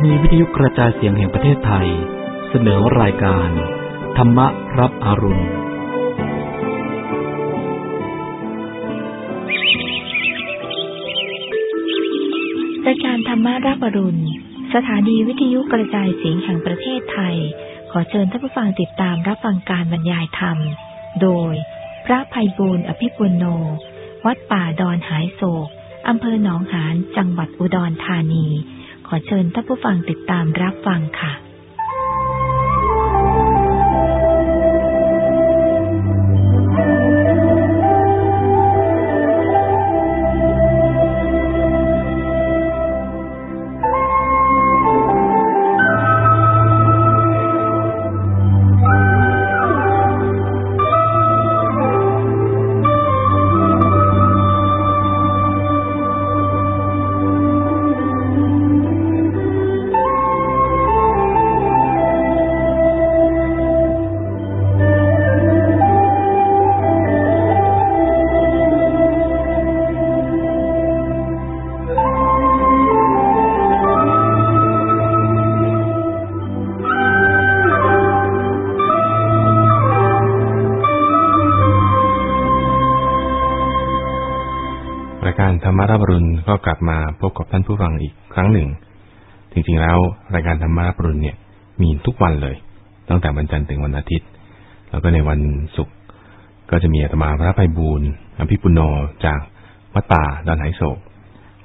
านีวิทยุกระจายเสียงแห่งประเทศไทย เสนอรายการ ธรรมรับอรุณ รายการธรรมรับอรุณ สถานีวิทยุกระจายเสียงแห่งประเทศไทย ขอเชิญท่านผู้ฟังติดตามรับฟังการบรรยายธรรม โดย พระภัยบูรณ์อภิปุโน วัดป่าดอนหายโศกอำเภอหนองหานจังหวัดอุดรธานี ขอเชิญท่านผู้ฟังติดตามรับฟังค่ะ ก็กลับมาพบกับท่านผู้ฟังอีกครั้งหนึ่ง จริงๆแล้วรายการธรรมรับรุณเนี่ยมีทุกวันเลย ตั้งแต่วันจันทร์ถึงวันอาทิตย์ แล้วก็ในวันศุกร์ก็จะมีอาตมาพระภัยบูรณ์อภิปุโนจากวัดป่าดอนไหโศก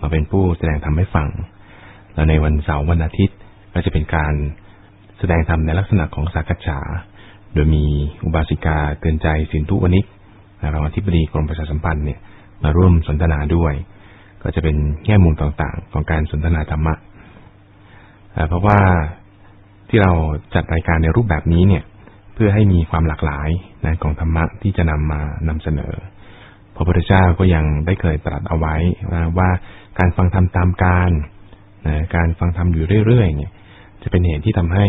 มาเป็นผู้แสดงธรรมให้ฟัง แล้วในวันเสาร์วันอาทิตย์ก็จะเป็นการแสดงธรรมในลักษณะของสักษาโดยมีอุบาสิกาเตือนใจสินทุวนิกรองอธิบดีกรมประชาสัมพันธ์เนี่ยมาร่วมสนทนาด้วย ก็จะเป็นแง่มุมต่างๆ ของการสนทนาธรรมะเพราะว่าที่เราจัดรายการในรูปแบบนี้เนี่ย เพื่อให้มีความหลากหลายนะของธรรมะที่จะนำมานำเสนอพระพุทธเจ้าก็ยังได้เคยตรัสเอาไว้นะว่าการฟังธรรมตามการนะการฟังธรรมอยู่เรื่อยๆเนี่ย จะเป็นเหตุที่ทำให้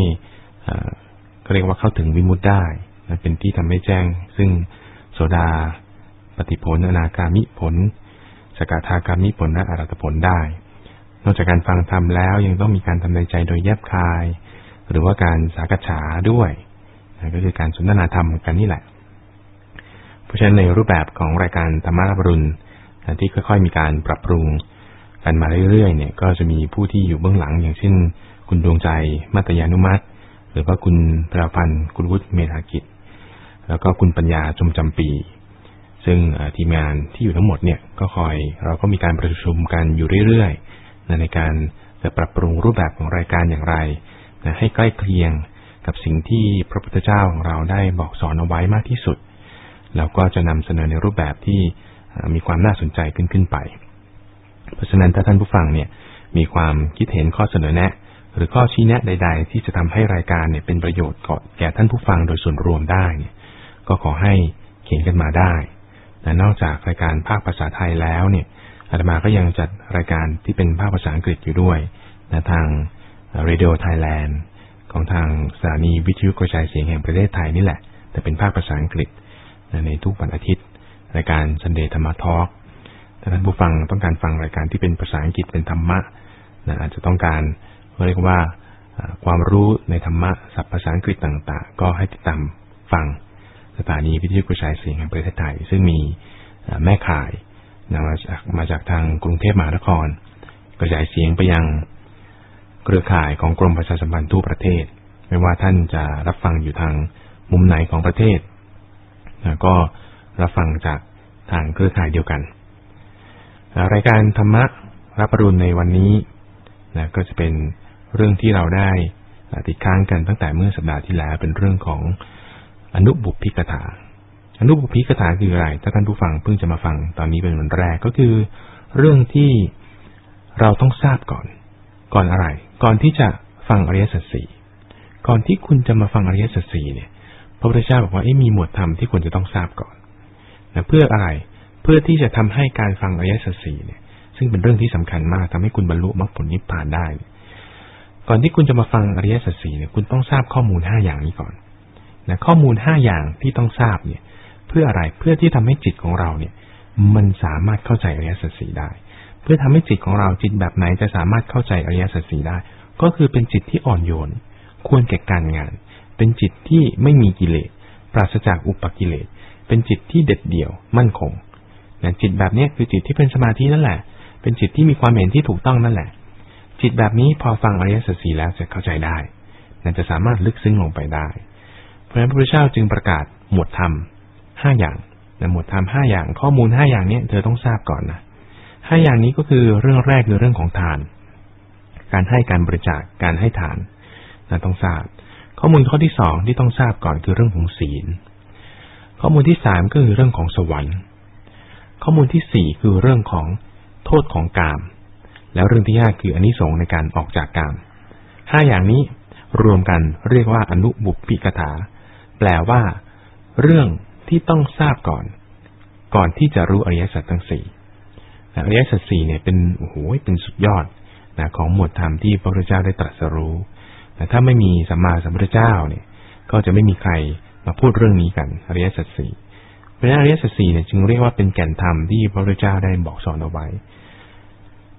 เอ่อก็เรียกว่าเข้าถึงวิมุตได้นะเป็นที่ทำให้แจ้ง ซึ่งโสดาปฏิผลอนาคามิผล สกทาคามิผลและอรัตผลได้ นอกจากการฟังธรรมแล้วยังต้องมีการทำในใจโดยแยบคาย หรือว่าการสากฉาด้วยนะก็คือการสนทนาธรรมกันนี่แหละ เพราะฉะนั้นในรูปแบบของรายการธรรมารับรุณนะที่ค่อยๆมีการปรับปรุงกันมาเรื่อยๆเนี่ย ก็จะมีผู้ที่อยู่เบื้องหลัง อย่างเช่น คุณดวงใจมัตยานุมัติ หรือว่าคุณประพันธ์ คุณวุฒิเมธากิจ แล้วก็คุณปัญญาจมจำปี ซึ่งทีมงานที่อยู่ทั้งหมดเนี่ยก็คอยเราก็มีการประชุมกันอยู่เรื่อยๆ ในการจะปรับปรุงรูปแบบของรายการอย่างไรนะให้ใกล้เคียงกับสิ่งที่พระพุทธเจ้าของเราได้บอกสอนเอาไว้มากที่สุด แล้วก็จะนำเสนอในรูปแบบที่มีความน่าสนใจขึ้นขึ้นไป เพราะฉะนั้นถ้าท่านผู้ฟังเนี่ยมีความคิดเห็นข้อเสนอแนะ หรือข้อชี้แนะใด ๆ ที่จะทำให้รายการเนี่ยเป็นประโยชน์แก่ท่านผู้ฟังโดยส่วนรวมได้เนี่ยก็ขอให้เขียนกันมาได้ นอกจากรายการภาคภาษาไทยแล้วเนี่ยอาตมาก็ยังจัดรายการที่เป็นภาคภาษาอังกฤษอยู่ด้วยนะทาง Radio Thailand ของทางสถานีวิทยุกระจายเสียงแห่งประเทศไทยนี่แหละ แต่เป็นภาคภาษาอังกฤษนะในทุกวันอาทิตย์ รายการ Sunday ธรรมทอล์กถ้าท่านผู้ฟังต้องการฟังรายการที่เป็นภาษาอังกฤษเป็นธรรมะนะอาจจะต้องการเรียกว่าความรู้ในธรรมะศัพท์ภาษาอังกฤษต่าง ๆ ก็ให้ติดตามฟัง สถานีวิทยุกระจายเสียงแห่งประเทศไทย ซึ่งมีแม่ข่ายนะมาจากมาจากทางกรุงเทพมหานคร กระจายเสียงไปยังเครือข่ายของกรมประชาสัมพันธ์ทั่วประเทศ ไม่ว่าท่านจะรับฟังอยู่ทางมุมไหนของประเทศก็รับฟังจากทางเครือข่ายเดียวกัน รายการธรรมะรับปรุณในวันนี้นะก็จะเป็นเรื่องที่เราได้ติดค้างกันตั้งแต่เมื่อสัปดาห์ที่แล้วเป็นเรื่องของ อนุบุพิกถา อนุบุพิกถาคืออะไร ถ้าท่านผู้ฟังเพิ่งจะมาฟังตอนนี้เป็นวันแรกก็คือ เรื่องที่เราต้องทราบก่อน ก่อนอะไร ก่อนที่จะฟังอริยสัจสี่ก่อนที่คุณจะมาฟังอริยสัจสี่เนี่ย พระพุทธเจ้าบอกว่ามีหมวดธรรมที่ควรจะต้องทราบก่อนนะเพื่ออะไร เพื่อที่จะทำให้การฟังอริยสัจสี่เนี่ย ซึ่งเป็นเรื่องที่สำคัญมากทำให้คุณบรรลุมรรคผลนิพพานได้ ก่อนที่คุณจะมาฟังอริยสัจสี่เนี่ย คุณต้องทราบข้อมูลห้าอย่างนี้ก่อน นะข้อมูลห้าอย่างที่ต้องทราบเนี่ย เพื่ออะไรเพื่อที่ทำให้จิตของเราเนี่ย มันสามารถเข้าใจอริยสัจสี่ได้ เพื่อทำให้จิตของเราจิตแบบไหนจะสามารถเข้าใจอริยสัจสี่ได้ ก็คือเป็นจิตที่อ่อนโยน ควรแก่การงาน เป็นจิตที่ไม่มีกิเลสปราศจากอุปกิเลสเป็นจิตที่เด็ดเดี่ยวมั่นคงนะจิตแบบนี้คือจิตที่เป็นสมาธินั่นแหละ เป็นจิตที่มีความเห็นที่ถูกต้องนั่นแหละ จิตแบบนี้พอฟังอริยสัจสีแล้วจะเข้าใจได้นะจะสามารถลึกซึ้งลงไปได้ ราะฉะนั้นพระพุทธเจ้าจึงประกาศหมวดธรรมห้าอย่างนะหมวดธรรมห้าอย่างข้อมูลห้าอย่างนี้เธอต้องทราบก่อนนะห้าอย่างนี้ก็คือเรื่องแรกคือเรื่องของทาน การให้การบริจาคการให้ทานนะต้องทราบ ข้อมูลข้อที่สองที่ต้องทราบก่อนคือเรื่องของศีล ข้อมูลที่สามก็คือเรื่องของสวรรค์ ข้อมูลที่สี่คือเรื่องของโทษของกาม แล้วเรื่องที่ห้าคืออนนิสงส์ในการออกจากกามห้าอย่างนี้รวมกันเรียกว่าอนุบุพพิกถา แปลว่า เรื่องที่ต้องทราบก่อน ก่อนที่จะรู้อริยสัจทั้งสี่อริยสัจสี่เนี่ยเป็นโอ้โหเป็นสุดยอดนะของหมวดธรรมที่พระพุทธเจ้าได้ตรัสรู้แต่ถ้าไม่มีสัมมาสัมพุทธเจ้าเนี่ย ก็จะไม่มีใครมาพูดเรื่องนี้กันอริยสัจสี่เพราะฉะนั้นอริยสัจสี่เนี่ยจึงเรียกว่าเป็นแก่นธรรมที่พระพุทธเจ้าได้บอกสอนเอาไว้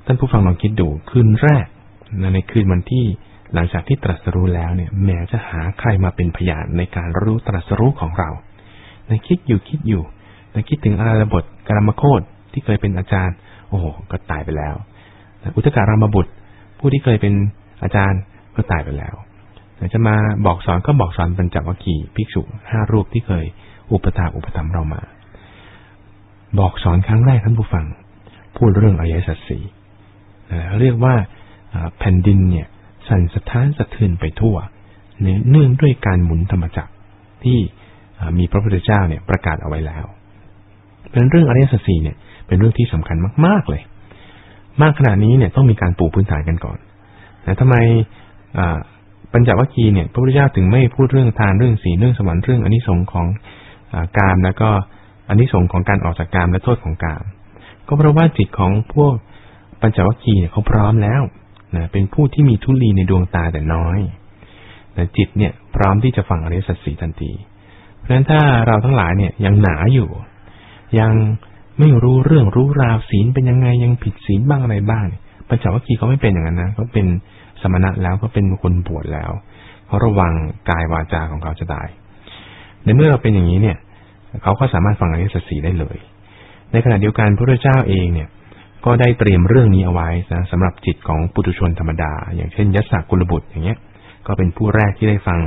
ท่านผู้ฟังลองคิดดูคืนแรกในคืนวันที่ หลังจากที่ตรัสรู้แล้วเนี่ย แม้จะหาใครมาเป็นพยานในการรู้ตรัสรู้ของเราในคิดอยู่คิดอยู่ในคิดถึงอาราบทกรรมโคตที่เคยเป็นอาจารย์ โอ้โหก็ตายไปแล้ว อุตการามบุตร ผู้ที่เคยเป็นอาจารย์ก็ตายไปแล้วจะมาบอกสอนก็บอกสอนบรรจวัคคีภิกษุห้ารูปที่เคย อุปถาอุปถัมเรามา บอกสอนครั้งแรกท่านผู้ฟัง พูดเรื่องอริยสัจสี่เรียกว่าแผ่นดินเนี่ย สั่นสะท้านสะเทือนไปทั่ว เนื่องด้วยการหมุนธรรมจักรที่มีพระพุทธเจ้าเนี่ยประกาศเอาไว้แล้ว เป็นเรื่องอริยสัจสี่เนี่ยเป็นเรื่องที่สำคัญมาก ๆเลย มากขนาดนี้เนี่ยต้องมีการปูพื้นฐานกันก่อนแต่ทำไมปัญจวัคคีย์เนี่ยพระพุทธเจ้าถึงไม่พูดเรื่องทานเรื่องศีลเรื่องสวรรค์เรื่องอนิสงค์ของกามแล้วก็อนิสงค์ของการออกจากกามและโทษของกาม ก็เพราะว่าจิตของพวกปัญจวัคคีย์เขาพร้อมแล้ว นะเป็นผู้ที่มีทุลีในดวงตาแต่น้อยนะจิตเนี่ย พร้อมที่จะฟังอริยสัจสีทันที เพราะฉะนั้นถ้าเราทั้งหลายเนี่ยยังหนาอยู่ ยังไม่รู้เรื่องรู้ราวศีลเป็นยังไงยังผิดศีลบ้างอะไรบ้างปัญจวัคคีย์เขาไม่เป็นอย่างนั้นนะเขาเป็นสมณะแล้วก็เป็นคนบวชแล้วเขาระวังกายวาจาของเขาจะได้ในเมื่อเราเป็นอย่างนี้เนี่ย เขาก็สามารถฟังอริยสัจสีได้เลย ในขณะเดียวกันพระเจ้าเองเนี่ย ก็ได้เตรียมเรื่องนี้เอาไว้นะสำหรับจิตของปุถุชนธรรมดา อย่างเช่นยศกุลบุตรอย่างเงี้ย ก็เป็นผู้แรกที่ได้ฟัง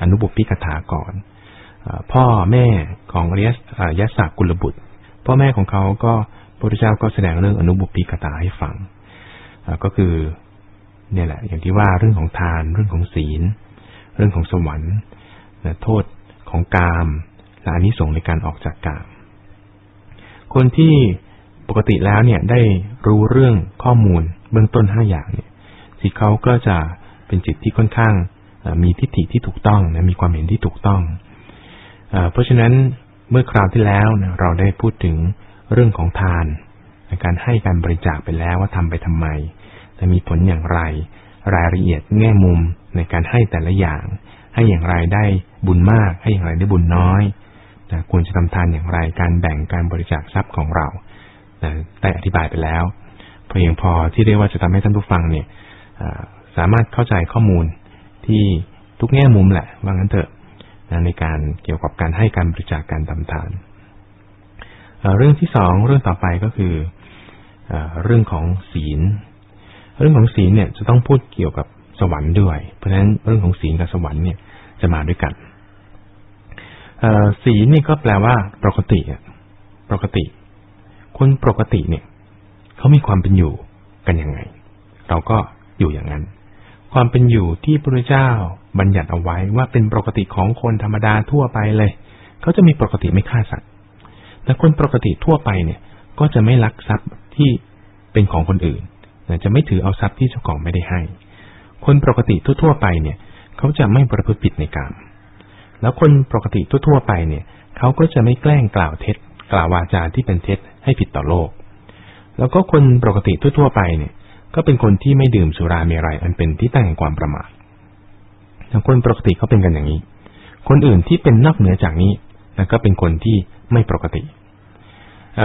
อนุบุพิกถาก่อนพ่อแม่ของเรียสยศกุลบุตร พ่อแม่ของเขาก็พระพุทธเจ้าก็แสดงเรื่องอนุบุพิกถาให้ฟังก็คือเนี่ยแหละ อย่างที่ว่าเรื่องของทาน เรื่องของศีล เรื่องของสวรรค์โทษของกามและอนิสงส์ในการออกจากกาม คนที่ ปกติแล้วเนี่ยได้รู้เรื่องข้อมูลเบื้องต้นห้าอย่างเนี่ยจิตเขาก็จะเป็นจิตที่ค่อนข้างมีทิฏฐิที่ถูกต้องนะมีความเห็นที่ถูกต้อง เพราะฉะนั้นเมื่อคราวที่แล้วนะเราได้พูดถึงเรื่องของทานการให้การบริจาคไปแล้วว่าทำไปทำไมจะมีผลอย่างไร รายละเอียดแง่มุมในการให้แต่ละอย่าง ให้อย่างไรได้บุญมาก ให้อย่างไรได้บุญน้อยควรจะทำทานอย่างไรการแบ่งการบริจาคทรัพย์ของเรา ได้อธิบายไปแล้วเพียงพอที่เรียกว่าจะทำให้ท่านผู้ฟังเนี่ยสามารถเข้าใจข้อมูลที่ทุกแง่มุมแหละว่างั้นเถอะในการเกี่ยวกับการให้การบริจาคการทำทานเรื่องที่สองเรื่องต่อไปก็คือเรื่องของศีล เรื่องของศีลเนี่ยจะต้องพูดเกี่ยวกับสวรรค์ด้วย เพราะฉะนั้นเรื่องของศีลกับสวรรค์เนี่ยจะมาด้วยกันศีลนี่ก็แปลว่าปกติปกติ คนปกติเนี่ยเขามีความเป็นอยู่กันยังไง เราก็อยู่อย่างนั้น ความเป็นอยู่ที่พระเจ้าบัญญัติเอาไว้ว่าเป็นปกติของคนธรรมดาทั่วไปเลยเขาจะมีปกติไม่ฆ่าสัตว์แต่คนปกติทั่วไปเนี่ย ก็จะไม่ลักทรัพย์ที่เป็นของคนอื่นจะไม่ถือเอาทรัพย์ที่เจ้าของไม่ได้ให้ คนปกติทั่วๆไปเนี่ย เขาจะไม่ประพฤติผิดในกรรมแล้วคนปกติทั่วๆไปเนี่ย เขาก็จะไม่แกล้งกล่าวเท็จ กล่าววาจาที่เป็นเท็จให้ผิดต่อโลก แล้วก็คนปกติทั่วๆไปเนี่ยก็เป็นคนที่ไม่ดื่มสุราเมรัยอันเป็นที่ตั้งแห่งความประมาทคนปกติเขาเป็นกันอย่างนี้ คนอื่นที่เป็นนอกเหนือจากนี้นะก็เป็นคนที่ไม่ปกติ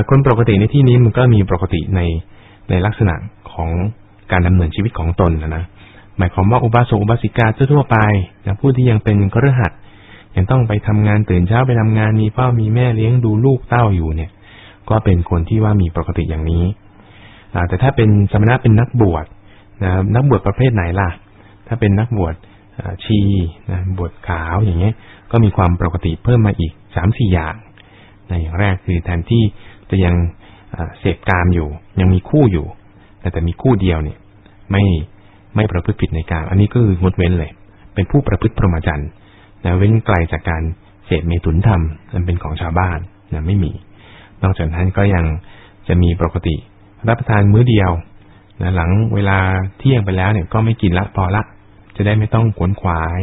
คนปกติในที่นี้มันก็มีปกติในในลักษณะของการดำเนินชีวิตของตนนะนะ หมายความว่าอุบาสกอุบาสิกาทั่วไปนะผู้ที่ยังเป็นกระหัด ยังต้องไปทำงานตื่นเช้าไปทำงานมีพ่อมีแม่เลี้ยงดูลูกเต้าอยู่เนี่ย ก็เป็นคนที่ว่ามีปกติอย่างนี้แต่ถ้าเป็นสมณะเป็นนักบวชนะนักบวชประเภทไหนล่ะ ถ้าเป็นนักบวชชีนะบวชขาวอย่างเงี้ย ก็มีความปกติเพิ่มมาอีกสามสี่อย่างในอย่างแรกคือแทนที่จะยังเสพกามอยู่ ยังมีคู่อยู่ แต่แต่มีคู่เดียวเนี่ย ไม่ไม่ประพฤติผิดในการอันนี้ก็คืองดเว้นเลย เป็นผู้ประพฤติพรหมจรรย์ นะเว้นไกลจากการเสพเมตุนธรรมมันเป็นของชาวบ้านนะไม่มี นอกจากนั้นก็ยังจะมีปกติ รับประทานมื้อเดียวนะหลังเวลาเที่ยงไปแล้วเนี่ยก็ไม่กินละพอละ จะได้ไม่ต้องขวนขวาย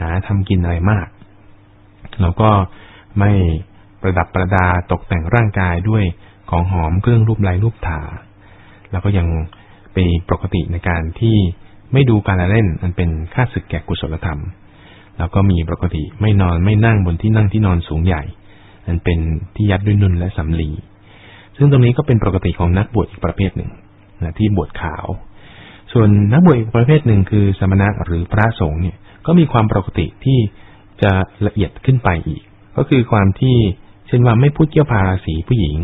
หาทำกินอะไรมาก แล้วก็ไม่ประดับประดาตกแต่งร่างกายด้วยของหอมเครื่องรูปลายรูปถาแล้วก็ยังเป็นปกติในการที่ไม่ดูการเล่นมันเป็นค่าศึกแก่กุศลธรรม แล้วก็มีปกติไม่นอนไม่นั่งบนที่นั่งที่นอนสูงใหญ่มันเป็นที่ยัดด้วยนุ่นและสำลีซึ่งตรงนี้ก็เป็นปกติของนักบวชอีกประเภทหนึ่งนะที่บวชขาว ส่วนนักบวชอีกประเภทหนึ่งคือสมณะหรือพระสงฆ์เนี่ยก็มีความปกติที่จะละเอียดขึ้นไปอีก ก็คือความที่เช่นว่าไม่พูดเกี่ยวพาราสีผู้หญิง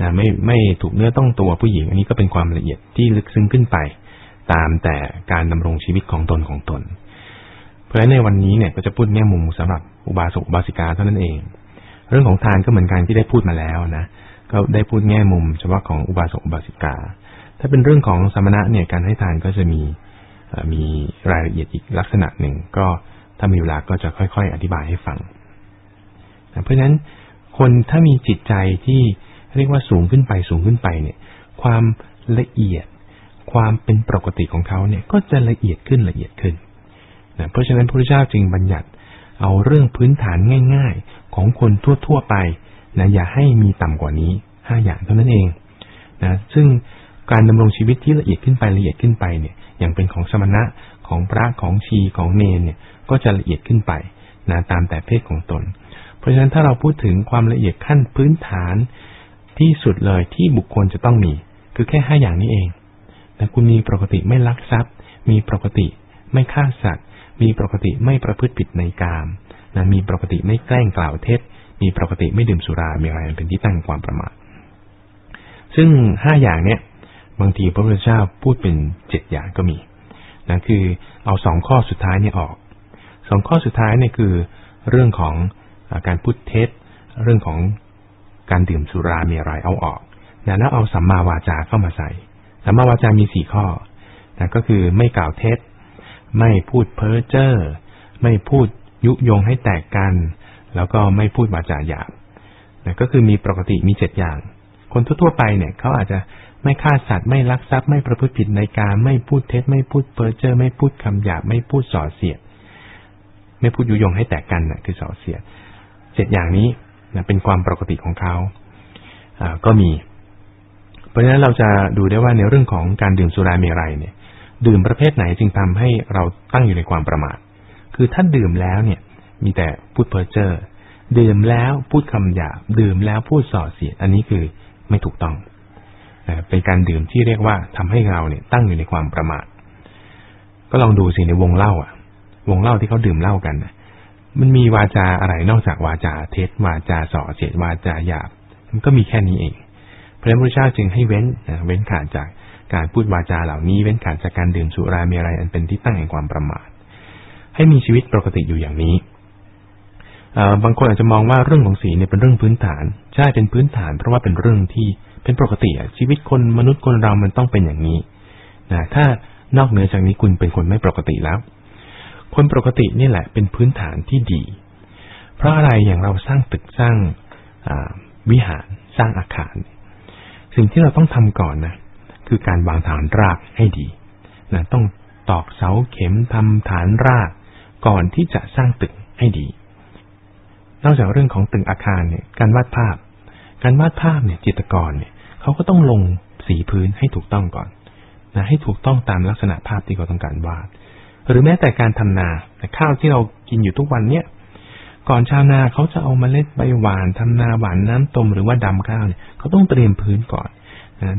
นะไม่ไม่ถูกเนื้อต้องตัวผู้หญิง อันนี้ก็เป็นความละเอียดที่ลึกซึ้งขึ้นไป ตามแต่การดำรงชีวิตของตนของตน พราะฉะนั้นในวันนี้เนี่ยก็จะพูดแง่มุมสำหรับอุบาสกอุบาสิกาเท่านั้นเอง เรื่องของทานก็เหมือนกันที่ได้พูดมาแล้วนะก็ได้พูดแง่มุมเฉพาะของอุบาสกอุบาสิกา ถ้าเป็นเรื่องของสมณะเนี่ยการให้ทานก็จะมีมีรายละเอียดอีกลักษณะหนึ่ง ก็ถ้ามีเวลาก็จะค่อย ๆ อธิบายให้ฟังเพราะฉะนั้นคนถ้ามีจิตใจที่เรียกว่าสูงขึ้นไปสูงขึ้นไปเนี่ย ความละเอียด ความเป็นปกติของเขาเนี่ยก็จะละเอียดขึ้นละเอียดขึ้น นะเพราะฉะนั้นพระเจ้าจึงบัญญัติเอาเรื่องพื้นฐานง่าย ๆ ของคนทั่วๆไปนะอย่าให้มีต่ำกว่านี้ห้าอย่างเท่านั้นเองนะซึ่งการดำรงชีวิตที่ละเอียดขึ้นไปละเอียดขึ้นไปเนี่ยอย่างเป็นของสมณะของพระของชีของเนนเนี่ยก็จะละเอียดขึ้นไปนะตามแต่เพศของตน เพราะฉะนั้นถ้าเราพูดถึงความละเอียดขั้นพื้นฐานที่สุดเลยที่บุคคลจะต้องมี คือแค่ห้าอย่างนี้เองแต่คุณมีปกติไม่ลักทรัพย์ มีปกติไม่ฆ่าสัตว์ มีปกติไม่ประพฤติผิดในกามนะมีปกติไม่แกล้งกล่าวเท็จ มีปกติไม่ดื่มสุรา มีอะไรเป็นที่ตั้งความประมาท ซึ่งห้าอย่างเนี้ยบางทีพระพุทธเจ้าพูดเป็นเจ็ดอย่างก็มีนะคือเอาสองข้อสุดท้ายเนี่ยออกสองข้อสุดท้ายเนี่ยคือเรื่องของการพูดเท็จ เรื่องของการดื่มสุรามีอะไรเอาออกนะแล้วเอาสัมมาวาจาเข้ามาใส่สัมมาวาจามีสี่ข้อนะก็คือไม่กล่าวเท็จ ไม่พูดเพ้อเจ้อไม่พูดยุยงให้แตกกัน แล้วก็ไม่พูดวาจาหยาบนะก็คือมีปกติมีเจ็ดอย่าง คนทั่วๆไปเนี่ยเขาอาจจะไม่ฆ่าสัตว์ไม่ลักทรัพย์ไม่ประพฤติผิดในการไม่พูดเท็จ ไม่พูดเพ้อเจ้อไม่พูดคำหยาบไม่พูดส่อเสียด ไม่พูดยุยงให้แตกกันนะคือส่อเสียดเจ็ดอย่างนี้นะเป็นความปกติของเขาอ่าก็มี เพราะฉะนั้นเราจะดูได้ว่าในเรื่องของการดื่มสุราเมรัยเนี่ย ดื่มประเภทไหนจึงทำให้เราตั้งอยู่ในความประมาท คือถ้าดื่มแล้วเนี่ย มีแต่พูดเพ้อเจ้อดื่มแล้วพูดคำหยาบดื่มแล้วพูดส่อเสียดอันนี้คือไม่ถูกต้องเป็นการดื่มที่เรียกว่าทำให้เราเนี่ยตั้งอยู่ในความประมาท ก็ลองดูสิในวงเล่าอะ วงเล่าที่เขาดื่มเหล้ากันมันมีวาจาอะไรนอกจากวาจาเท็จวาจาส่อเสียดวาจาหยาบ มันก็มีแค่นี้เองพระพุทธเจ้าจึงให้เว้นเว้นขาดจาก การพูดวาจาเหล่านี้เว้นขาดจากการดื่มสุราเมรัยอันเป็นที่ตั้งแห่งความประมาท ให้มีชีวิตปกติอยู่อย่างนี้บางคนอาจจะมองว่าเรื่องของศีลเนี่ยเป็นเรื่องพื้นฐาน ใช่เป็นพื้นฐาน เพราะว่าเป็นเรื่องที่เป็นปกติชีวิตคนมนุษย์คนเรามันต้องเป็นอย่างนี้นะถ้านอกเหนือจากนี้คุณเป็นคนไม่ปกติแล้ว คนปกตินี่แหละเป็นพื้นฐานที่ดี เพราะอะไรอย่างเราสร้างตึกสร้างวิหารสร้างอาคาร สิ่งที่เราต้องทำก่อนนะ คือการวางฐานรากให้ดีนะต้องตอกเสาเข็มทำฐานราก ก่อนที่จะสร้างตึกให้ดี นอกจากเรื่องของตึกอาคารเนี่ย การวาดภาพ การวาดภาพเนี่ยจิตรกรเนี่ยเขาก็ต้องลงสีพื้นให้ถูกต้องก่อนนะให้ถูกต้องตามลักษณะภาพที่เขาต้องการวาด หรือแม้แต่การทำนาข้าวที่เรากินอยู่ทุกวันเนี้ยก่อนชาวนาเขาจะเอามาเล็ดใบหวานทำนาหวานน้ำต้มหรือว่าดำข้าวเนี่ยเขาต้องเตรียมพื้นก่อน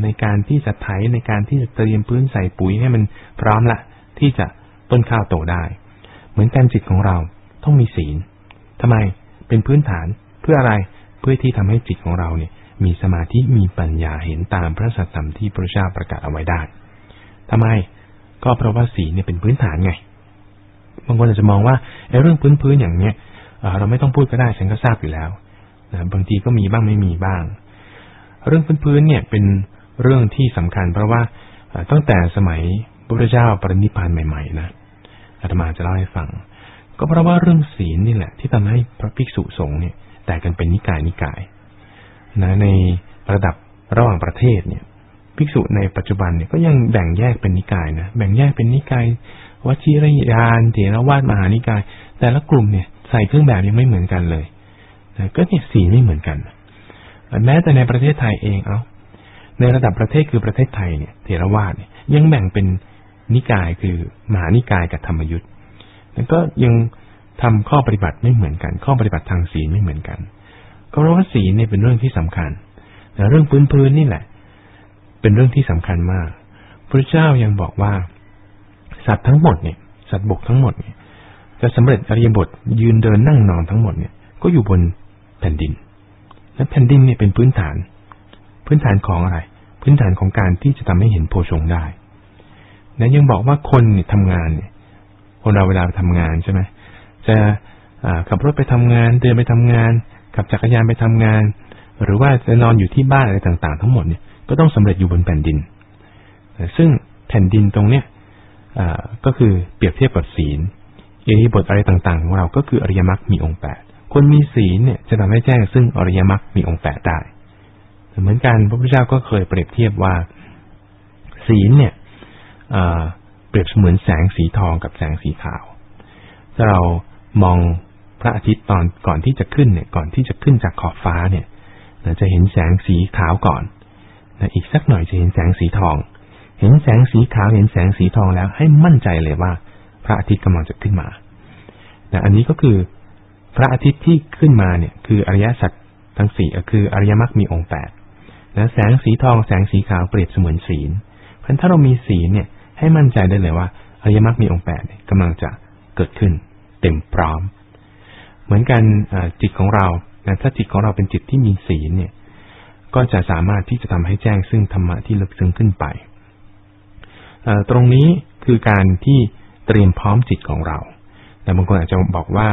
ในการที่จะไถในการที่จะเตรียมพื้นใส่ปุ๋ยให้มันพร้อมละ ที่จะต้นข้าวโตได้ เหมือนกันจิตของเราต้องมีศีลทำไมเป็นพื้นฐานเพื่ออะไรเพื่อที่ทำให้จิตของเราเนี่ย มีสมาธิมีปัญญาเห็นตามพระสัจธรรมที่พระเจ้าประกาศเอาไว้ได้ทำไมก็เพราะว่าศีลเนี่ยเป็นพื้นฐานไงบางคนอาจจะมองว่าไอ้เรื่องพื้นๆอย่างเนี้ยเราไม่ต้องพูดก็ได้ฉันก็ทราบอยู่แล้วนะบางทีก็มีบ้างไม่มีบ้าง เรื่องพื้นๆเนี่ยเป็น เรื่องที่สำคัญ เพราะว่าตั้งแต่สมัยพระพุทธเจ้าปรินิพพานใหม่ๆนะอาตมาจะเล่าให้ฟัง ก็เพราะว่าเรื่องศีลนี่แหละ ที่ทำให้พระภิกษุสงฆ์เนี่ยแตกกันเป็นนิกายนิกายนะในระดับระหว่างประเทศเนี่ย ภิกษุในปัจจุบันเนี่ยก็ยังแบ่งแยกเป็นนิกายนะแบ่งแยกเป็นนิกายวชิรยานเถรวาทมหานิกาย แต่ละกลุ่มเนี่ยใส่เครื่องแบบยังไม่เหมือนกันเลยนะก็เนี่ยสีไม่เหมือนกัน แม้แต่ในประเทศไทยเองเอา ในระดับประเทศคือประเทศไทยเนี่ยเถรวาทเนี่ยยังแบ่งเป็นนิกายคือมหานิกายกับธรรมยุทธ์แล้วก็ยังทำข้อปฏิบัติไม่เหมือนกัน ข้อปฏิบัติทางศีลไม่เหมือนกัน ก็เพราะว่าศีลเนี่ยเป็นเรื่องที่สำคัญ แต่เรื่องพื้นๆนี่แหละ เป็นเรื่องที่สำคัญมาก พระเจ้ายังบอกว่า สัตว์ทั้งหมดเนี่ย สัตว์บกทั้งหมดเนี่ย จะสำเร็จอริยบทยืนเดินนั่งนอนทั้งหมดเนี่ย ก็อยู่บนแผ่นดิน และแผ่นดินเนี่ยเป็นพื้นฐาน พื้นฐานของอะไร พื้นฐานของการที่จะทำให้เห็นโพชงได้นะยังบอกว่าคนเนี่ยทำงานเนี่ย คนเราเวลาไปทำงานใช่ไหมจะขับรถไปทำงาน เดินไปทำงาน ขับจักรยานไปทำงาน หรือว่าจะนอนอยู่ที่บ้านอะไรต่างๆ ทั้งหมดเนี่ยก็ต้องสำเร็จอยู่บนแผ่นดิน ซึ่งแผ่นดินตรงเนี้ยก็คือเปรียบเทียบกับศีลอริบทอะไรต่างๆ ของเราก็คืออริยมรรคมีองค์แปดคนมีศีลเนี่ยจะทำให้แจ้งซึ่งอริยมรรคมีองค์แปดได้ เหมือนกันพระพุทธเจ้าก็เคยเปรียบเทียบว่า ศีลเนี่ยเปรียบเสมือนแสงสีทองกับแสงสีขาว ถ้าเรามองพระอาทิตย์ตอนก่อนที่จะขึ้นเนี่ย ก่อนที่จะขึ้นจากขอบฟ้าเนี่ยจะเห็นแสงสีขาวก่อนอีกสักหน่อยจะเห็นแสงสีทอง เห็นแสงสีขาวเห็นแสงสีทองแล้วให้มั่นใจเลยว่า พระอาทิตย์กำลังจะขึ้นมาแต่อันนี้ก็คือพระอาทิตย์ที่ขึ้นมาเนี่ย คืออริยสัจทั้งสี่คืออริยมรรคมีองค์แปด นะแสงสีทองแสงสีขาวเปรียบเสมือนศีลเพราะถ้าเรามีศีลเนี่ย ให้มั่นใจได้เลยว่าอริยมรรคมีองค์แปดกำลังจะเกิดขึ้น เต็มพร้อม เหมือนกันจิตของเราถ้าจิตของเราเป็นจิตที่มีศีลเนี่ย ก็จะสามารถที่จะทำให้แจ้งซึ่งธรรมะที่ลึกซึ้งขึ้นไปตรงนี้คือการที่เตรียมพร้อมจิตของเราแต่บางคนอาจจะบอกว่า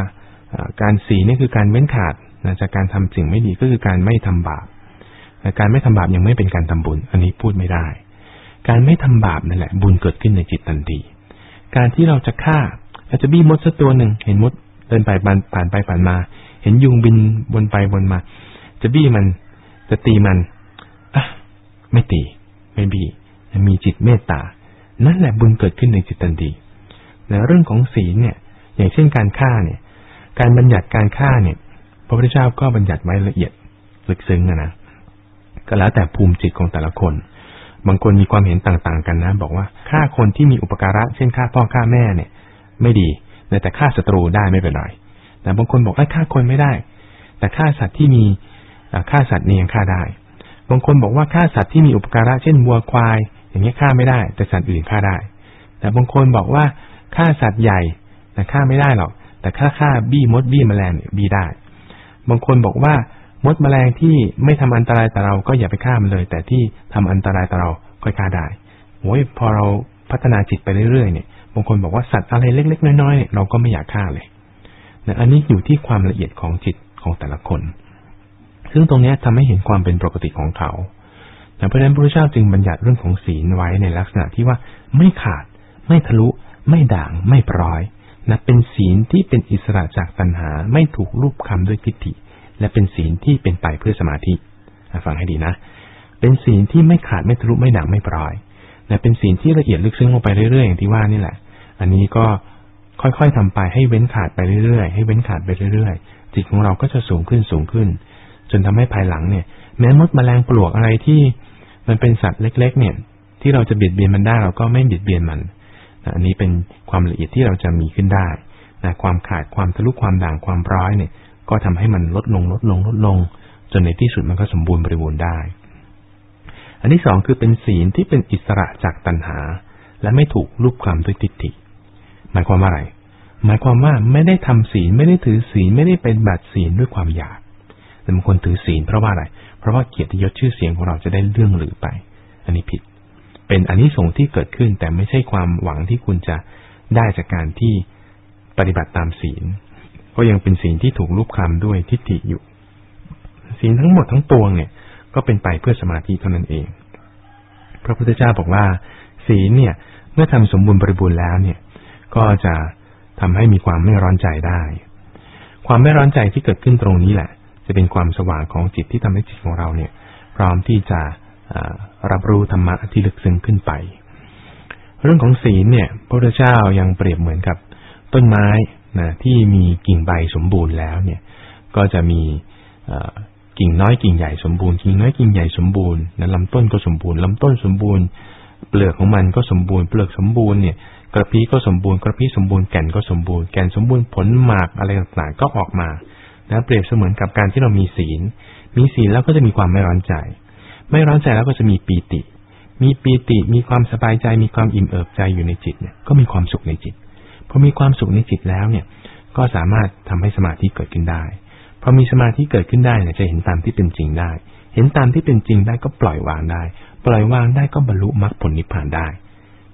การศีลนี่คือการเว้นขาดจากการทำสิ่งไม่ดีก็คือการไม่ทำบาป การไม่ทำบาปยังไม่เป็นการทำบุญ อันนี้พูดไม่ได้ การไม่ทำบาปนั่นแหละ บุญเกิดขึ้นในจิตทันที การที่เราจะฆ่าอาจะบี้มดสักตัวหนึ่ง เห็นมดเดินไปผ่านไปผ่านมา เห็นยุงบินบนไปบนมา จะบี้มัน จะตีมันอะไม่ตี ไม่บี้มีจิตเมตตา นั่นแหละบุญเกิดขึ้นในจิตทันทีในเรื่องของศีลเนี่ย อย่างเช่นการฆ่าเนี่ย การบัญญัติการฆ่าเนี่ย พระพุทธเจ้าก็บัญญัติไว้ละเอียดลึกซึ้งนะนะ ก็แล้วแต่ภูมิจิตของแต่ละคน บางคนมีความเห็นต่างๆ กันนะ บอกว่าฆ่าคนที่มีอุปการะ เช่นฆ่าพ่อฆ่าแม่เนี่ย ไม่ดีแต่ฆ่าศัตรูได้ไม่เป็นไรแต่บางคนบอกไอ้ฆ่าคนไม่ได้ แต่ฆ่าสัตว์ที่มีฆ่าสัตว์นี่ยังฆ่าได้ บางคนบอกว่าฆ่าสัตว์ที่มีอุปการะเช่นวัวควาย อย่างนี้ฆ่าไม่ได้ แต่สัตว์อื่นฆ่าได้ แต่บางคนบอกว่าฆ่าสัตว์ใหญ่แต่ฆ่าไม่ได้หรอก แต่ฆ่าฆ่าบี้มดบี้แมลงบี้ได้ บางคนบอกว่า มดแมลงที่ไม่ทำอันตรายต่อเราก็อย่าไปฆ่ามันเลย แต่ที่ทำอันตรายต่อเราค่อยฆ่าได้โอ้ยพอเราพัฒนาจิตไปเรื่อยๆเนี่ยบางคนบอกว่าสัตว์อะไรเล็ก ๆ น้อยๆเราก็ไม่อยากฆ่าเลยนะอันนี้อยู่ที่ความละเอียดของจิตของแต่ละคน ซึ่งตรงนี้ทำให้เห็นความเป็นปกติของเขาเพราะนั้นพระเจ้าจึงบัญญัติเรื่องของศีลไว้ในลักษณะที่ว่าไม่ขาด ไม่ทะลุ ไม่ด่าง ไม่ปร้อยนะเป็นศีลที่เป็นอิสระจากตัณหา ไม่ถูกรูปคำด้วยทิฏฐิ และเป็นศีลที่เป็นไปเพื่อสมาธิฟังให้ดีนะ เป็นศีลที่ไม่ขาดไม่ทะลุไม่ด่างไม่ปล่อย และเป็นศีลที่ละเอียดลึกซึ้งลงไปเรื่อยๆอย่างที่ว่านี่แหละ อันนี้ก็ค่อยๆทำไปให้เว้นขาดไปเรื่อยๆ ให้เว้นขาดไปเรื่อยๆ จิตของเราก็จะสูงขึ้นสูงขึ้น จนทำให้ภายหลังเนี่ย แม้มดแมลงปลวกอะไรที่มันเป็นสัตว์เล็ก ๆ เนี่ย ที่เราจะเบียดเบียนมันได้เราก็ไม่เบียดเบียนมันอันนี้เป็นความละเอียดที่เราจะมีขึ้นได้นะความขาดความทะลุความด่างความร้อยเนี่ย ก็ทำให้มันลดลงลดลงลดลง จนในที่สุดมันก็สมบูรณ์บริบูรณ์ได้ อันที่สองคือเป็นศีลที่เป็นอิสระจากตัณหา และไม่ถูกรูปความด้วยทิฏฐิ หมายความว่าอะไร หมายความว่าไม่ได้ทำศีลไม่ได้ถือศีลไม่ได้เป็นบัตรศีลด้วยความอยากแต่บางคนถือศีลเพราะว่าอะไร เพราะว่าเกียรติยศชื่อเสียงของเราจะได้เรื่องหรือไป อันนี้ผิด เป็นอันนี้สงที่เกิดขึ้นแต่ไม่ใช่ความหวังที่คุณจะได้จากการที่ปฏิบัติตามศีล ก็ยังเป็นศีลที่ถูกรูปคลำด้วยทิฏฐิอยู่ศีลทั้งหมดทั้งปวงเนี่ย ก็เป็นไปเพื่อสมาธิเท่านั้นเอง พระพุทธเจ้าบอกว่า ศีลเนี่ย เมื่อทำสมบูรณ์บริบูรณ์แล้วเนี่ย ก็จะทำให้มีความไม่ร้อนใจได้ ความไม่ร้อนใจที่เกิดขึ้นตรงนี้แหละ จะเป็นความสว่างของจิตที่ทำให้จิตของเราเนี่ย พร้อมที่จะรับรู้ธรรมะที่ลึกซึ้งขึ้นไป เรื่องของศีลเนี่ย พระพุทธเจ้ายังเปรียบเหมือนกับต้นไม้ นะที่มีกิ่งใบสมบูรณ์แล้วเนี่ย ก็จะมีกิ่งน้อยกิ่งใหญ่สมบูรณ์กิ่งน้อยกิ่งใหญ่สมบูรณ์นะลำต้นก็สมบูรณ์ลำต้นสมบูรณ์ เปลือกของมันก็สมบูรณ์เปลือกสมบูรณ์เนี่ยกระพี้ก็สมบูรณ์กระพี้สมบูรณ์แก่นก็สมบูรณ์แก่นสมบูรณ์ผลหมากอะไรต่างๆก็ออกมานะเปรียบเสมือนกับการที่เรามีศีล มีศีลแล้วก็จะมีความไม่ร้อนใจ ไม่ร้อนใจแล้วก็จะมีปีติ มีปีติมีความสบายใจมีความอิ่มเอิบใจอยู่ในจิตเนี่ยก็มีความสุขในจิต พอมีความสุขในจิตแล้วเนี่ย ก็สามารถทำให้สมาธิเกิดขึ้นได้พอมีสมาธิเกิดขึ้นได้เนี่ยจะเห็นตามที่เป็นจริงได้ เห็นตามที่เป็นจริงได้ก็ปล่อยวางได้ ปล่อยวางได้ก็บรรลุมรรคผลนิพพานได้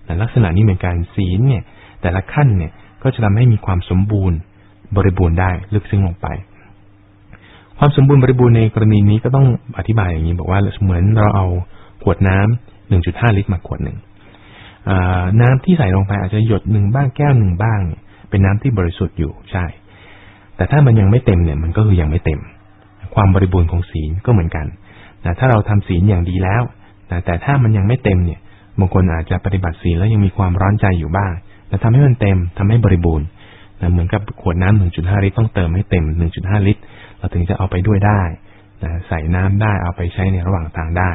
แต่ลักษณะนี้เหมือนการศีลเนี่ย แต่ละขั้นเนี่ยก็จะทำให้มีความสมบูรณ์บริบูรณ์ได้ลึกซึ้งลงไป ความสมบูรณ์บริบูรณ์ในกรณีนี้ก็ต้องอธิบายอย่างนี้บอกว่าเหมือนเราเอาขวดน้ำ1.5 ลิตรมาขวดหนึ่ง น้ำที่ใส่ลงไปอาจจะหยดหนึ่งบ้างแก้วหนึ่งบ้างเป็นน้ำที่บริสุทธิ์อยู่ใช่ แต่ถ้ามันยังไม่เต็มเนี่ยมันก็คือยังไม่เต็ม ความบริบูรณ์ของศีลก็เหมือนกันแต่ถ้าเราทำศีลอย่างดีแล้วแต่ถ้ามันยังไม่เต็มเนี่ยบางคนอาจจะปฏิบัติศีลแล้วยังมีความร้อนใจอยู่บ้างแต่ทำให้มันเต็มทำให้บริบูรณ์นะเหมือนกับขวดน้ำหนึ่งจุดห้าลิตรต้องเติมให้เต็มหนึ่งจุดห้าลิตร เราถึงจะเอาไปด้วยได้นะใส่น้ำได้เอาไปใช้ในระหว่างทางได้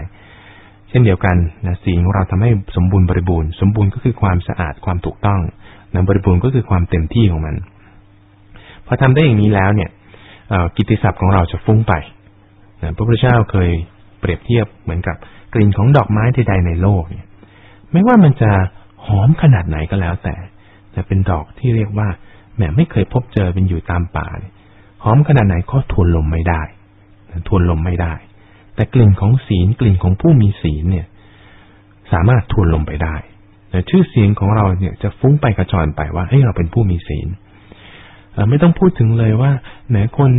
เช่นเดียวกันนะสิ่งของเราทำให้สมบูรณ์บริบูรณ์ สมบูรณ์ก็คือความสะอาดความถูกต้องนะบริบูรณ์ก็คือความเต็มที่ของมัน พอทำได้อย่างนี้แล้วเนี่ยกิติศัพท์ของเราจะฟุ้งไปนะพระพุทธเจ้าเคยเปรียบเทียบเหมือนกับกลิ่นของดอกไม้ใดๆในโลกเนี่ย ไม่ว่ามันจะหอมขนาดไหนก็แล้วแต่จะเป็นดอกที่เรียกว่าแหมไม่เคยพบเจอเป็นอยู่ตามป่าหอมขนาดไหนก็ทวนลมไม่ได้ทวนลมไม่ได้ แต่กลิ่นของศีลกลิ่นของผู้มีศีลเนี่ย สามารถทวนลมไปได้แต่ชื่อเสียงของเราเนี่ยจะฟุ้งไปกระจรไปว่าให้เราเป็นผู้มีศีลไม่ต้องพูดถึงเลยว่าไหนคน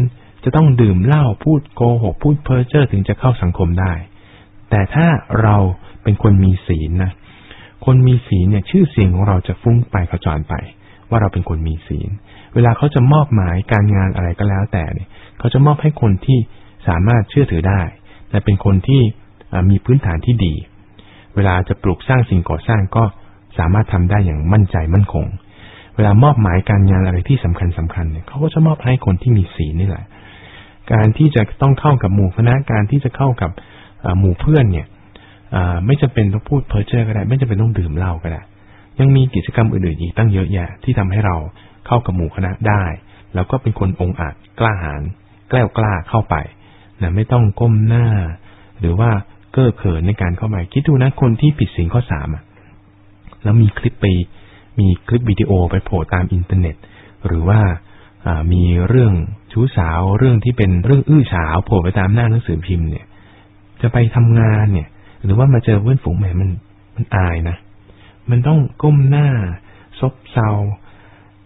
จะต้องดื่มเหล้าพูดโกหกพูดเพ้อเจ้อถึงจะเข้าสังคมได้ แต่ถ้าเราเป็นคนมีศีลนะคนมีศีลเนี่ยชื่อเสียงของเราจะฟุ้งไปกระจรไป ว่าเราเป็นคนมีศีล เวลาเขาจะมอบหมายการงานอะไรก็แล้วแต่เนี่ย เขาจะมอบให้คนที่สามารถเชื่อถือได้ และเป็นคนที่มีพื้นฐานที่ดี เวลาจะปลูกสร้างสิ่งก่อสร้างก็สามารถทำได้อย่างมั่นใจมั่นคง เวลามอบหมายการงานอะไรที่สำคัญสำคัญเนี่ยเขาก็จะมอบให้คนที่มีศีลนี่แหละ การที่จะต้องเข้ากับหมู่คณะการที่จะเข้ากับหมู่เพื่อนเนี่ยไม่จำเป็นต้องพูดเพ้อเจ้อก็ได้ ไม่จำเป็นต้องดื่มเหล้าก็ได้ ยังมีกิจกรรมอื่นๆอีกตั้งเยอะแยะที่ทำให้เราเข้ากับหมู่คณะได้ แล้วก็เป็นคนองอาจกล้าหาญกล้ากล้าเข้าไป นะไม่ต้องก้มหน้า หรือว่าเก้อเขินในการเข้าไปคิดดูนะคนที่ผิดสิ่งข้อสามอะแล้วมีคลิปไปมีคลิปวิดีโอไปโผล่ตามอินเทอร์เน็ต หรือว่ามีเรื่องชู้สาวเรื่องที่เป็นเรื่องอื้อฉาวโผล่ไปตามหน้าหนังสือพิมพ์เนี่ย จะไปทำงานเนี่ย หรือว่ามาเจอเพื่อนฝูงแหมมันมันอายนะมันต้องก้มหน้าซบเซา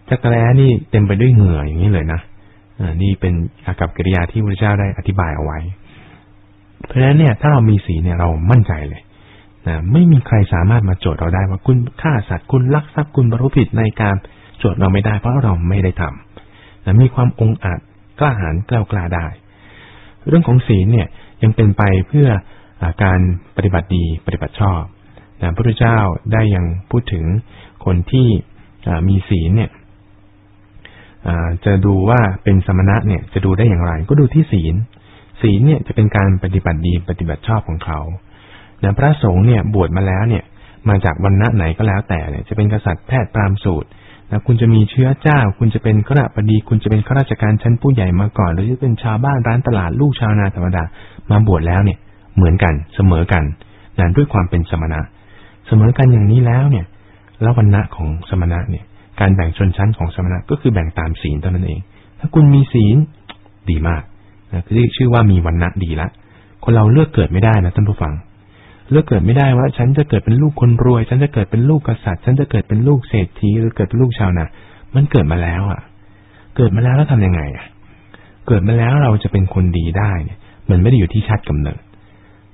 จักรแร้นี่เต็มไปด้วยเหงื่ออย่างนี้เลยนะ นี่เป็นอากับกิริยาที่พระเจ้าได้อธิบายเอาไว้ เพราะฉะนั้นเนี่ย ถ้าเรามีสีลเนี่ยเรามั่นใจเลยนะไม่มีใครสามารถมาโจทย์เราได้ว่าคุณฆ่าสัตว์คุณลักทรัพย์คุณบรรลุผิดในการโจทย์เราไม่ได้ เพราะเราไม่ได้ทำนะมีความองอาจกล้าหาญกล้ากล้าได้ เรื่องของศีลเนี่ยยังเป็นไปเพื่ออการปฏิบัติดีปฏิบัติชอบนะพระพุทธเจ้าได้ยังพูดถึงคนที่มีศีลเนี่ย จะดูว่าเป็นสมณะเนี่ยจะดูได้อย่างไร ก็ดูที่ศีล ศีลเนี่ยจะเป็นการปฏิบัติดีปฏิบัติชอบของเขาแต่พระสงฆ์เนี่ยบวชมาแล้วเนี่ย มาจากวันณะไหนก็แล้วแต่เนี่ยจะเป็นกษัตริย์แพทย์ปรามสูตรนะคุณจะมีเชื้อเจ้า คุณจะเป็นข้าราชดี คุณจะเป็นข้าราชการชั้นผู้ใหญ่มาก่อน หรือจะเป็นชาวบ้านร้านตลาดลูกชาวนาธรรมดา มาบวชแล้วเนี่ย เหมือนกันเสมอกันนั้นด้วยความเป็นสมณะ เสมอกันอย่างนี้แล้วเนี่ย แล้ววันณะของสมณะเนี่ย การแบ่งชนชั้นของสมณะก็คือแบ่งตามศีลเท่านั้นเอง ถ้าคุณมีศีลดีมากนะคือชื่อว่ามีวันณะดีละคนเราเลือกเกิดไม่ได้นะท่านผู้ฟัง เลือกเกิดไม่ได้ว่า ฉันจะเกิดเป็นลูกคนรวย ฉันจะเกิดเป็นลูกกษัตริย์ ฉันจะเกิดเป็นลูกเศรษฐีหรือเกิดเป็นลูกชาวนามันเกิดมาแล้วอะ เกิดมาแล้วแล้วทำยังไงอะ เกิดมาแล้วเราจะเป็นคนดีได้เนี่ยมันไม่ได้อยู่ที่ชาติกำเนิด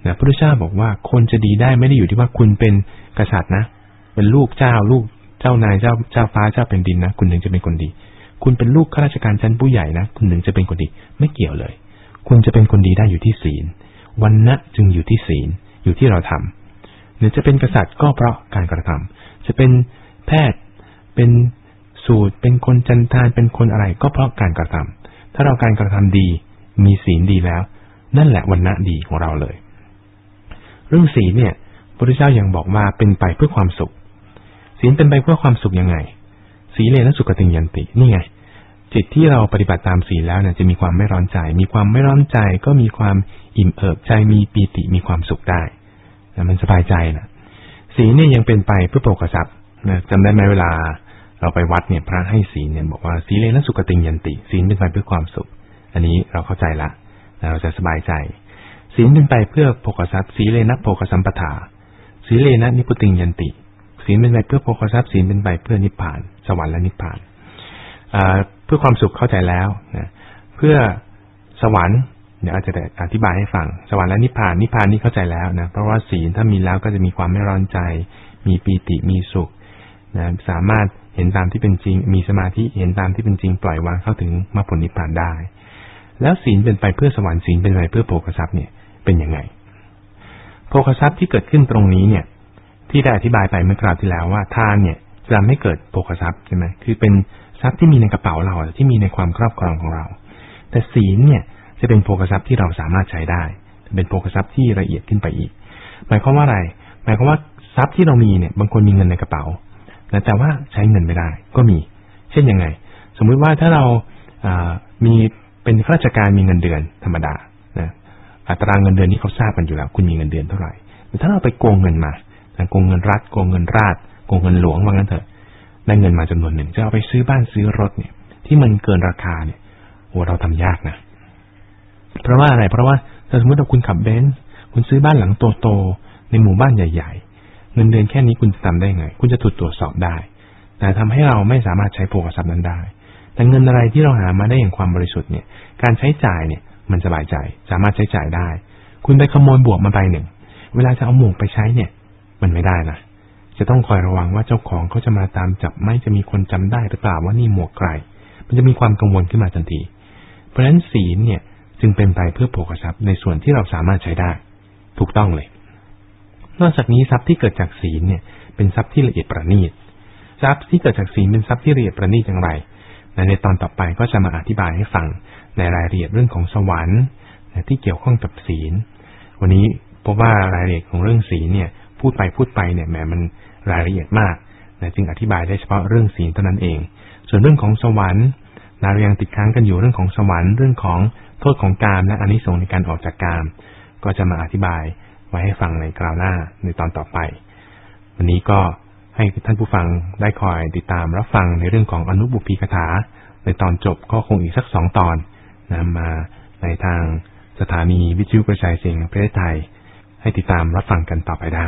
นะพระพุทธเจ้าบอกว่าคนจะดีได้ไม่ได้อยู่ที่ว่าคุณเป็นกษัตริย์นะ เป็นลูกเจ้าลูก เจ้านายเจ้าเจ้าฟ้าเจ้าเป็นดินนะคุณถึงจะเป็นคนดี คุณเป็นลูกข้าราชการชั้นผู้ใหญ่นะคุณถึงจะเป็นคนดี ไม่เกี่ยวเลย คุณจะเป็นคนดีได้อยู่ที่ศีลวันนะจึงอยู่ที่ศีลอยู่ที่เราทำหรือจะเป็นกษัตริย์ก็เพราะการกระทำจะเป็นแพทย์เป็นสูตรเป็นคนจันทานเป็นคนอะไรก็เพราะการกระทำถ้าเราการกระทำดี มีศีลดีแล้ว นั่นแหละวันนะดีของเราเลย เรื่องศีลเนี่ยพระพุทธเจ้ายังบอกว่าเป็นไปเพื่อความสุข ศีลเป็นไปเพื่อความสุขยังไง สีเลนะสุขติยันติ นี่ไง จิตที่เราปฏิบัติตามศีลแล้วเนี่ยจะมีความไม่ร้อนใจ มีความไม่ร้อนใจก็มีความอิ่มเอิบใจ มีปีติ มีความสุขได้นะมันสบายใจนะศีลเนี่ยยังเป็นไปเพื่อโปกทรัพย์นะจำได้ไหมเวลา เราไปวัดเนี่ยพระให้ศีลเนี่ยบอกว่าสีเลนะสุขติยันติ ศีลเป็นไปเพื่อความสุข อันนี้เราเข้าใจละ เราจะสบายใจ ศีลเป็นไปเพื่อโภคทรัพย์สีเลนะโภคสัมปทาสีเลนะนิพุติยันติ ศีลเป็นไปเพื่อโภคทรัพย์ศีลเป็นไปเพื่อนิพพาน สวรรค์และนิพพานเพื่อความสุขเข้าใจแล้วนะเพื่อสวรรค์เดี๋ยวอาจจะอธิบายให้ฟัง สวรรค์และนิพพานนิพพานนี่เข้าใจแล้วนะเพราะว่าศีลถ้ามีแล้วก็จะมีความไม่ร้อนใจ มีปีติมีสุขนะสามารถเห็นตามที่เป็นจริง มีสมาธิเห็นตามที่เป็นจริง ปล่อยวางเข้าถึงมรรคผลนิพพานได้ แล้วศีลเป็นไปเพื่อสวรรค์ศีลเป็นไปเพื่อโภคทรัพย์เนี่ยเป็นยังไงโภคทรัพย์ที่เกิดขึ้นตรงนี้เนี่ย ที่ได้อธิบายไปเมื่อคราวที่แล้วว่าทานเนี่ยจะทำให้เกิดโภคทรัพย์ใช่ไหมคือเป็นทรัพย์ที่มีในกระเป๋าเราที่มีในความครอบครองของเรา แต่ศีลเนี่ยจะเป็นโภคทรัพย์ที่เราสามารถใช้ได้ เป็นโภคทรัพย์ที่ละเอียดขึ้นไปอีก หมายความว่าอะไร หมายความว่าทรัพย์ที่เรามีเนี่ย บางคนมีเงินในกระเป๋าแต่ว่าใช้เงินไม่ได้ก็มี เช่นยังไง สมมุติว่าถ้าเรามีเป็นข้าราชการมีเงินเดือนธรรมดานะอัตราเงินเดือนนี้เขาทราบกันอยู่แล้ว คุณมีเงินเดือนเท่าไหร่แต่ถ้าเราไปโกงเงินมา โกงเงินรัฐโกงเงินราชโกงเงินหลวงว่างั้นเถอะได้เงินมาจำนวนหนึ่งจะเอาไปซื้อบ้านซื้อรถเนี่ย ที่มันเกินราคาเนี่ยโอ้เราทำยากนะเพราะว่าอะไรเพราะว่าถ้าสมมติว่าคุณขับเบนซ์คุณซื้อบ้านหลังโตๆในหมู่บ้านใหญ่ ๆ เงินเดือนแค่นี้คุณจะทำได้ไง คุณจะถูกตรวจสอบได้ แต่ทำให้เราไม่สามารถใช้โภคทรัพย์นั้นได้ แต่เงินอะไรที่เราหามาได้อย่างความบริสุทธิ์เนี่ย การใช้จ่ายเนี่ย มันสบายใจ สามารถใช้จ่ายได้ คุณไปขโมยบวกมาใบหนึ่ง เวลาจะเอาหมวกไปใช้เนี่ย มันไม่ได้นะจะต้องคอยระวังว่าเจ้าของเขาจะมาตามจับไม่จะมีคนจำได้หรือเปล่าว่านี่หมวกใคร มันจะมีความกังวลขึ้นมาทันที เพราะฉะนั้นศีลเนี่ยจึงเป็นไปเพื่อโภคทรัพย์ในส่วนที่เราสามารถใช้ได้ ถูกต้องเลย นอกจากนี้ทรัพย์ที่เกิดจากศีลเนี่ย เป็นทรัพย์ที่ละเอียดประณีตทรัพย์ที่เกิดจากศีลเป็นทรัพย์ที่ละเอียดประณีตอย่างไรในตอนต่อไปก็จะมาอธิบายให้ฟังในรายละเอียดเรื่องของสวรรค์ที่เกี่ยวข้องกับศีล วันนี้พบว่ารายละเอียดของเรื่องศีลเนี่ย พูดไปพูดไปเนี่ยแหมมันรายละเอียดมากนะจึงอธิบายได้เฉพาะเรื่องศีลเท่านั้นเอง ส่วนเรื่องของสวรรค์เรายังติดค้างกันอยู่เรื่องของสวรรค์เรื่องของโทษของกามและอนิสงส์ในการออกจากกาม ก็จะมาอธิบายไว้ให้ฟังในคราวหน้าในตอนต่อไป วันนี้ก็ให้ท่านผู้ฟังได้คอยติดตามรับฟังในเรื่องของอนุบุพีคถา ในตอนจบก็คงอีกสักสองตอนนะมาในทางสถานีวิทยุกระจายเสียงประเทศไทย ให้ติดตามรับฟังกันต่อไปได้